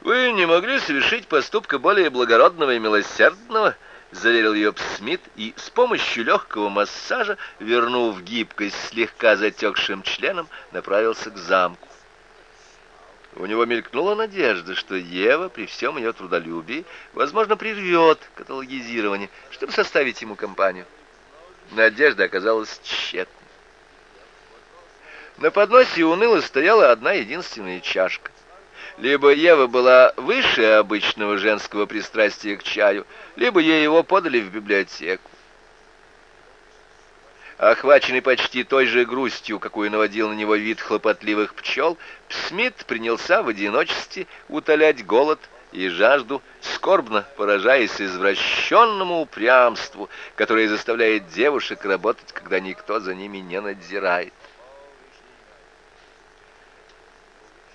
«Вы не могли совершить поступка более благородного и милосердного?» — заверил ее Смит и с помощью легкого массажа, вернув гибкость слегка затекшим членом, направился к замку. У него мелькнула надежда, что Ева при всем ее трудолюбии, возможно, прервет каталогизирование, чтобы составить ему компанию. Надежда оказалась тщетной. На подносе уныло стояла одна единственная чашка. Либо Ева была выше обычного женского пристрастия к чаю, либо ей его подали в библиотеку. Охваченный почти той же грустью, какую наводил на него вид хлопотливых пчел, Смит принялся в одиночестве утолять голод и жажду, скорбно поражаясь извращенному упрямству, которое заставляет девушек работать, когда никто за ними не надзирает.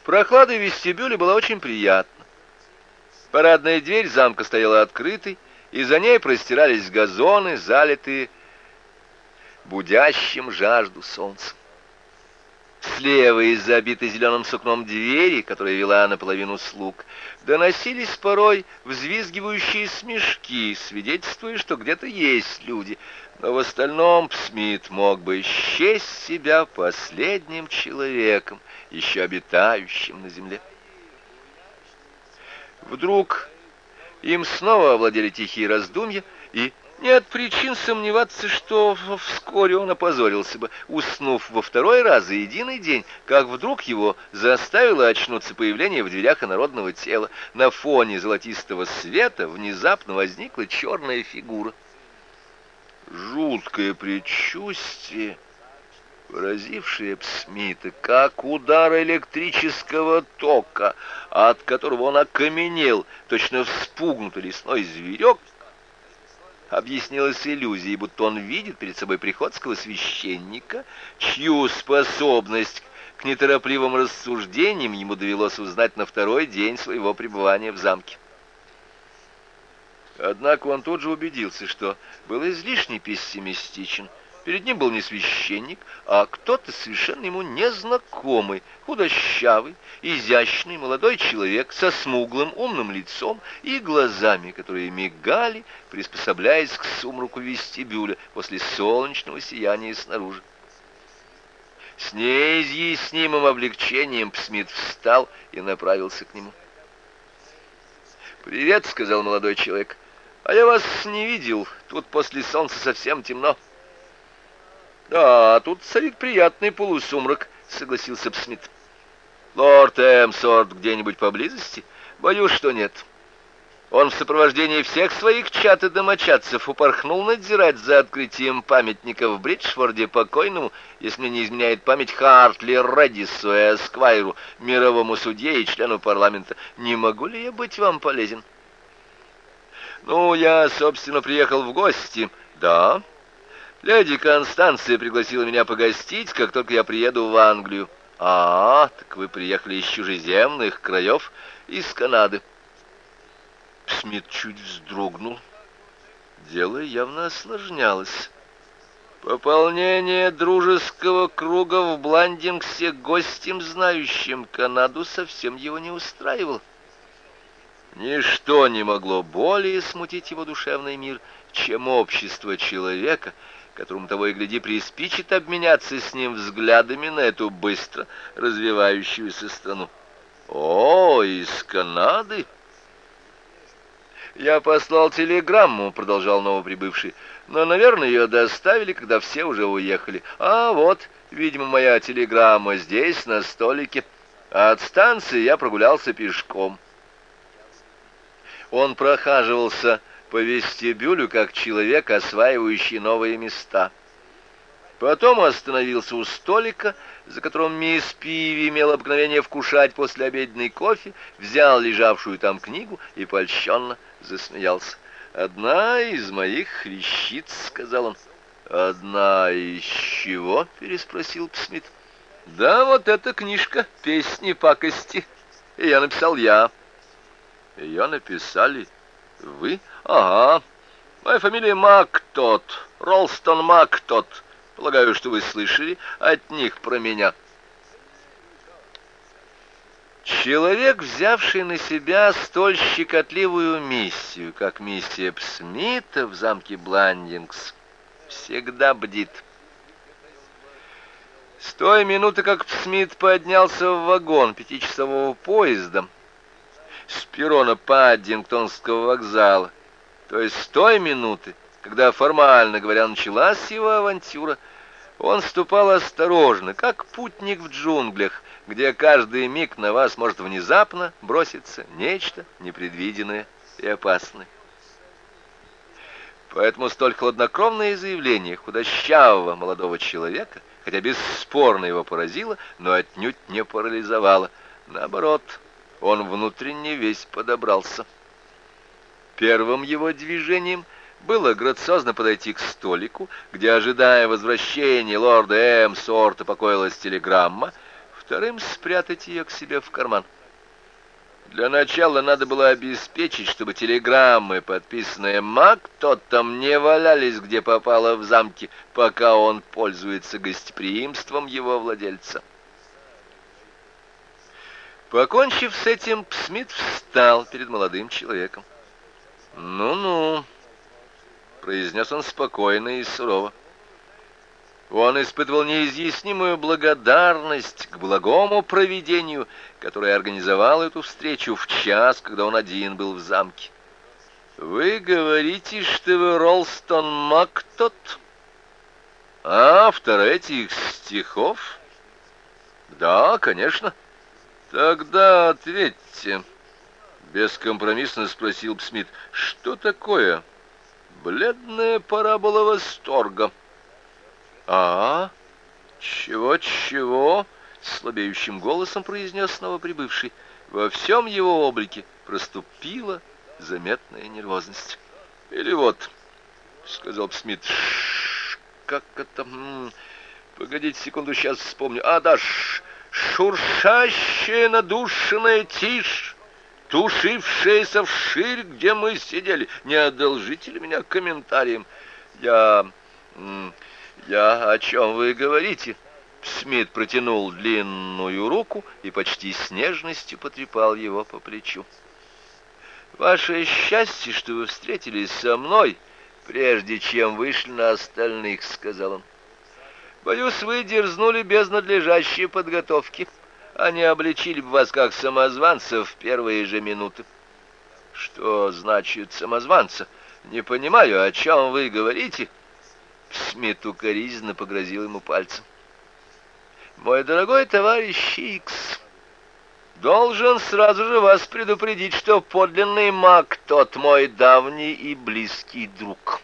Прохлада в вестибюле была очень приятна. Парадная дверь замка стояла открытой, и за ней простирались газоны, залитые будящим жажду солнцем. Слева из забитой зеленым сукном двери, которая вела наполовину слуг, доносились порой взвизгивающие смешки, свидетельствуя, что где-то есть люди, но в остальном Смит мог бы счесть себя последним человеком, еще обитающим на земле. Вдруг им снова овладели тихие раздумья, и нет причин сомневаться, что вскоре он опозорился бы, уснув во второй раз за единый день, как вдруг его заставило очнуться появление в дверях инородного тела. На фоне золотистого света внезапно возникла черная фигура. Жуткое предчувствие поразившее Смита, как удар электрического тока, от которого он окаменел, точно вспугнутый лесной зверек, объяснилось иллюзией, будто он видит перед собой приходского священника, чью способность к неторопливым рассуждениям ему довелось узнать на второй день своего пребывания в замке. Однако он тут же убедился, что был излишне пессимистичен – Перед ним был не священник, а кто-то совершенно ему незнакомый, худощавый, изящный молодой человек со смуглым умным лицом и глазами, которые мигали, приспособляясь к сумраку вестибюля после солнечного сияния снаружи. С неизъяснимым облегчением Смит встал и направился к нему. «Привет», — сказал молодой человек. «А я вас не видел. Тут после солнца совсем темно». «Да, тут царит приятный полусумрак», — согласился Псмит. «Лорд Эмсорт где-нибудь поблизости? Боюсь, что нет. Он в сопровождении всех своих чат и домочадцев упорхнул надзирать за открытием памятника в Бриджфорде покойному, если не изменяет память, Хартли Реддису Эсквайру, мировому судье и члену парламента. Не могу ли я быть вам полезен?» «Ну, я, собственно, приехал в гости». «Да?» Леди Констанция пригласила меня погостить, как только я приеду в Англию. А, так вы приехали из чужеземных краев, из Канады. Смит чуть вздрогнул. Дело явно осложнялось. Пополнение дружеского круга в Бландингсе гостем, знающим Канаду, совсем его не устраивало. Ничто не могло более смутить его душевный мир, чем общество человека, которому того и гляди приспичит обменяться с ним взглядами на эту быстро развивающуюся страну. «О, из Канады!» «Я послал телеграмму», — продолжал новоприбывший, «но, наверное, ее доставили, когда все уже уехали. А вот, видимо, моя телеграмма здесь, на столике. От станции я прогулялся пешком». Он прохаживался по вестибюлю, как человек, осваивающий новые места. Потом остановился у столика, за которым мисс Пиви имел обыкновение вкушать после обеденный кофе, взял лежавшую там книгу и польщенно засмеялся. «Одна из моих вещиц», — сказал он. «Одна из чего?» — переспросил Псмит. «Да, вот эта книжка «Песни пакости». Ее написал я». «Ее написали вы?» Ага. Моя фамилия Мактот, Ролстон Мактот. Полагаю, что вы слышали от них про меня. Человек, взявший на себя столь щекотливую миссию, как миссия Псмита в замке Бландингс, всегда бдит. С той минуты, как Псмит поднялся в вагон пятичасового поезда с перрона Паддингтонского вокзала, то есть с той минуты, когда, формально говоря, началась его авантюра, он ступал осторожно, как путник в джунглях, где каждый миг на вас может внезапно броситься нечто непредвиденное и опасное. Поэтому столь хладнокровное заявление худощавого молодого человека, хотя бесспорно его поразило, но отнюдь не парализовало. Наоборот, он внутренне весь подобрался. Первым его движением было грациозно подойти к столику, где, ожидая возвращения лорда М. Сорта, покоилась телеграмма, вторым спрятать ее к себе в карман. Для начала надо было обеспечить, чтобы телеграммы, подписанные Мак, тот там не валялись, где попало в замке, пока он пользуется гостеприимством его владельца. Покончив с этим, Смит встал перед молодым человеком. «Ну-ну», — произнес он спокойно и сурово. Он испытывал неизъяснимую благодарность к благому провидению, которое организовало эту встречу в час, когда он один был в замке. «Вы говорите, что вы Ролстон Мактот? Автор этих стихов?» «Да, конечно». «Тогда ответьте», — бескомпромиссно спросил Смит, — «что такое бледная парабола восторга?» «А? Чего-чего?» — слабеющим голосом произнес новоприбывший. Во всем его облике проступила заметная нервозность. «Или вот», — сказал Смит, — «как это... Погодите секунду, сейчас вспомню. А, да, ш... шуршащая надушенная тишь, тушившаяся вширь, где мы сидели. Не одолжите ли меня комментарием? Я... «Я о чем вы говорите?» Смит протянул длинную руку и почти с нежностью потрепал его по плечу. «Ваше счастье, что вы встретились со мной, прежде чем вышли на остальных», — сказал он. «Боюсь, вы дерзнули без надлежащей подготовки. Они обличили бы вас как самозванца в первые же минуты». «Что значит самозванца? Не понимаю, о чем вы говорите?» Смит укоризненно погрозил ему пальцем. «Мой дорогой товарищ Икс, должен сразу же вас предупредить, что подлинный маг тот мой давний и близкий друг.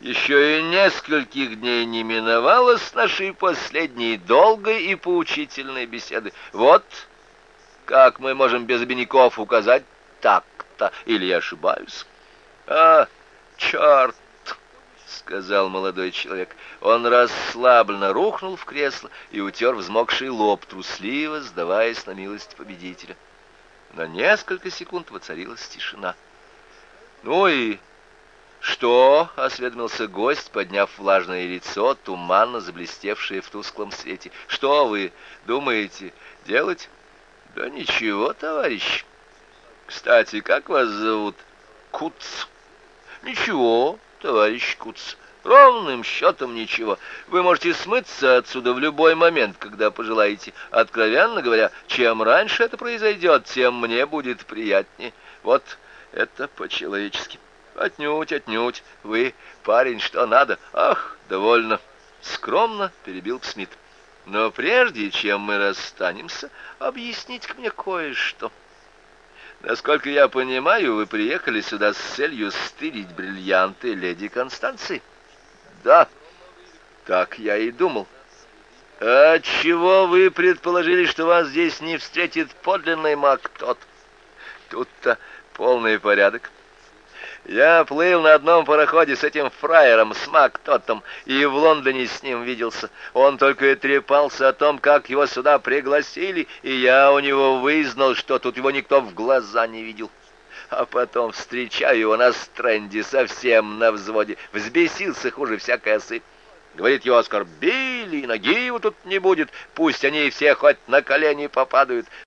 Еще и нескольких дней не миновало с нашей последней долгой и поучительной беседы. Вот как мы можем без обиняков указать так-то, или я ошибаюсь? А, черт! сказал молодой человек. Он расслабленно рухнул в кресло и утер взмокший лоб, трусливо сдаваясь на милость победителя. На несколько секунд воцарилась тишина. «Ну и что?» — осведомился гость, подняв влажное лицо, туманно заблестевшее в тусклом свете. «Что вы думаете делать?» «Да ничего, товарищ. Кстати, как вас зовут?» «Куц». «Ничего, товарищ Куц. Ровным счетом ничего. Вы можете смыться отсюда в любой момент, когда пожелаете. Откровенно говоря, чем раньше это произойдет, тем мне будет приятнее. Вот это по-человечески. Отнюдь, отнюдь. Вы, парень, что надо. Ах, довольно. Скромно перебил Смит. Но прежде чем мы расстанемся, объясните мне кое-что. Насколько я понимаю, вы приехали сюда с целью стырить бриллианты леди Констанции. Да, так я и думал. А чего вы предположили, что вас здесь не встретит подлинный маг тот? Тут-то полный порядок. Я плыл на одном пароходе с этим фраером, с Мактотом, и в Лондоне с ним виделся. Он только и трепался о том, как его сюда пригласили, и я у него вызнал, что тут его никто в глаза не видел. А потом встречаю его на стренде совсем на взводе. Взбесился хуже всякой осы. Говорит, его оскорбили, ноги его тут не будет. Пусть они все хоть на колени попадают.